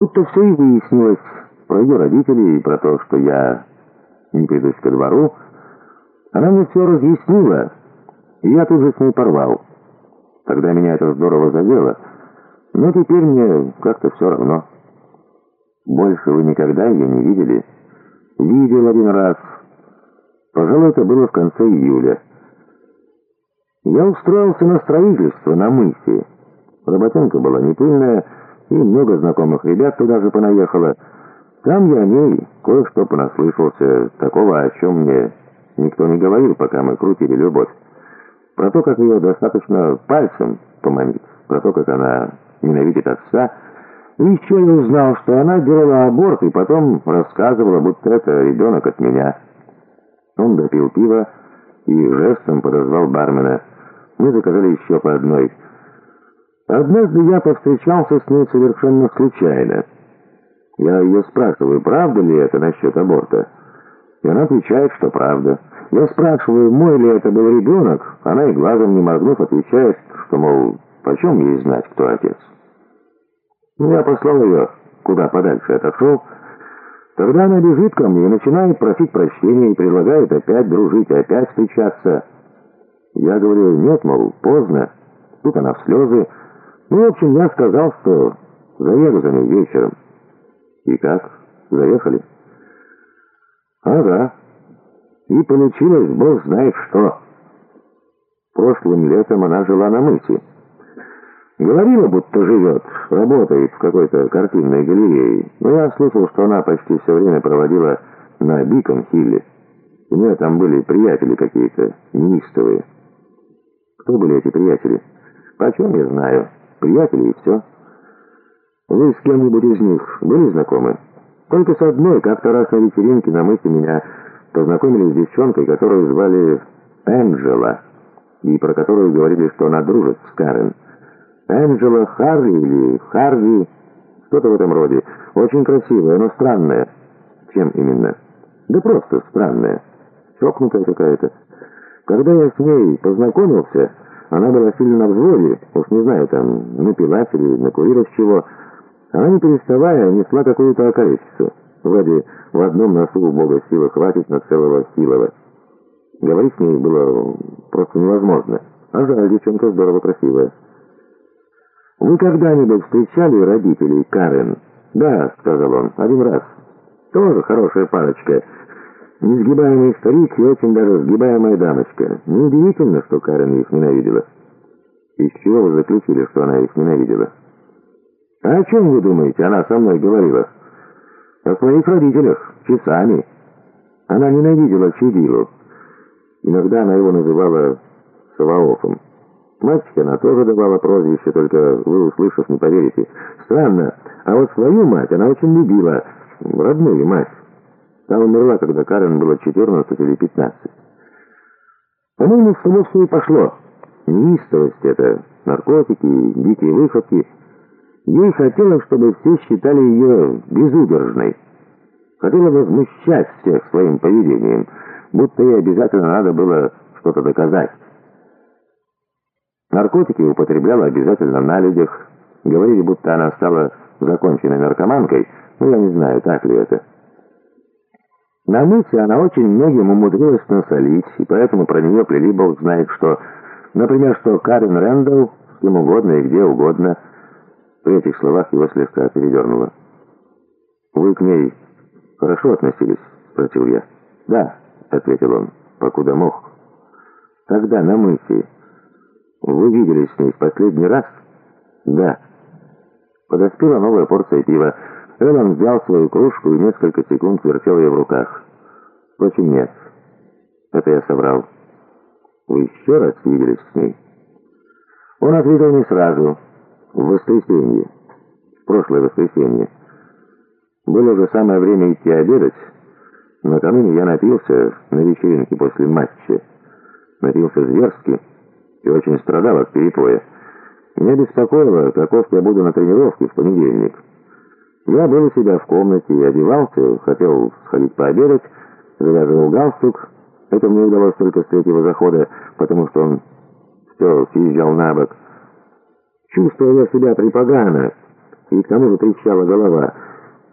Тут-то все и выяснилось про ее родителей и про то, что я не придусь ко двору. Она мне все разъяснила, и я тут же с ней порвал. Тогда меня это здорово задело, но теперь мне как-то все равно. Больше вы никогда ее не видели? Видел один раз. Пожалуй, это было в конце июля. Я устроился на строительство на мысе. Работенка была не пыльная, и много знакомых ребят туда же понаехало. Там я о ней кое-что понаслышался, такого, о чем мне никто не говорил, пока мы крутили любовь. Про то, как ее достаточно пальцем поманить, про то, как она ненавидит отца. И еще я узнал, что она делала аборт, и потом рассказывала, будто это ребенок от меня. Он допил пиво и жестом подозвал бармена. Мы заказали еще по одной Однажды я повстречался с ней совершенно случайно. Я ее спрашиваю, правда ли это насчет аборта? И она отвечает, что правда. Я спрашиваю, мой ли это был ребенок? Она и глазом не моргнув отвечает, что, мол, почем ей знать, кто отец? Я послал ее куда подальше отошел. Тогда она бежит ко мне и начинает просить прощения и предлагает опять дружить, опять встречаться. Я говорю, нет, мол, поздно. Тут она в слезы. Ну, в общем, я сказал, что заеду за ней вечером. И как? Заехали? Ага. И получилось, бог знает что. Прошлым летом она жила на мысе. Говорила, будто живет, работает в какой-то картинной галерее. Но я слышал, что она почти все время проводила на Бикон-Хилле. У нее там были приятели какие-то, неистовые. Кто были эти приятели? Почем я знаю? Приятели и все. Вы с кем-нибудь из них были знакомы? Только с одной, как-то раз на вечеринке на мысе меня познакомили с девчонкой, которую звали Энджела, и про которую говорили, что она дружит с Карен. Энджела Харви или Харви, что-то в этом роде. Очень красивая, но странная. Чем именно? Да просто странная. Чокнутая какая-то. Когда я с ней познакомился... Она была сильно на взводе, уж не знаю, там, напилась или накурилась чего. Она, не переставая, несла какую-то околесицу. Вроде в одном носу у Бога силы хватит на целого силова. Говорить с ней было просто невозможно. А жаль, девчонка здорово красивая. «Вы когда-нибудь встречали родителей Карен?» «Да», — сказал он, — «один раз. Тоже хорошая парочка». Несгибаемый старик и очень даже сгибаемая дамочка. Неудивительно, что Карен их ненавидела. Из чего вы заключили, что она их ненавидела? А о чем вы думаете, она со мной говорила? О своих родителях, часами. Она ненавидела Чудилу. Иногда она его называла Саваофом. Матери она тоже давала прозвище, только вы, услышав, не поверите. Странно, а вот свою мать она очень любила, родную мать. Та умерла, когда Карен было 14 или 15. По-моему, с того все и пошло. Неистовость это, наркотики, дикие выходки. Ей хотелось, чтобы все считали ее безудержной. Хотела возмущать всех своим поведением, будто ей обязательно надо было что-то доказать. Наркотики употребляла обязательно на людях. Говорили, будто она стала законченной наркоманкой, но я не знаю, так ли это. На мысе она очень многим умудрилась насолить, и поэтому про нее плели бог знает что. Например, что Карен Рэндалл с кем угодно и где угодно. При этих словах его слегка передернуло. «Вы к ней хорошо относились?» — спросил я. «Да», — ответил он, — «покуда мог». «Тогда на мысе. Вы виделись с ней в последний раз?» «Да». Подоспела новая порция пива. Эллен взял свою кружку и несколько секунд вертел ее в руках. Впрочем, нет. Это я соврал. Вы еще раз виделись с ней? Он ответил не сразу. В воскресенье. В прошлое воскресенье. Было уже самое время идти обедать. Накануне я напился на вечеринке после матча. Напился зверски и очень страдал от перепоя. Меня беспокоило, каков я буду на тренировке в понедельник. Я был у себя в комнате и одевался, хотел сходить пообедать, завязывал галстук. Это мне удалось только с третьего захода, потому что он все съезжал на бок. Чувствовал я себя припогано. и к тому же трещала голова.